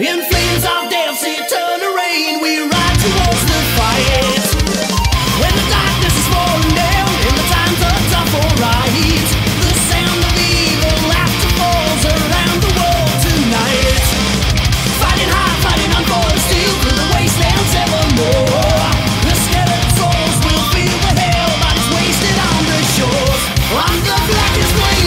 In flames of death's eternal rain, we ride towards the fires. When the darkness is falling down and the times are tough for right, the sound of evil laughter falls around the world tonight. Fighting hard, fighting on for steel the wastelands evermore. The souls will the hell that is wasted on the shores. On the blackest way.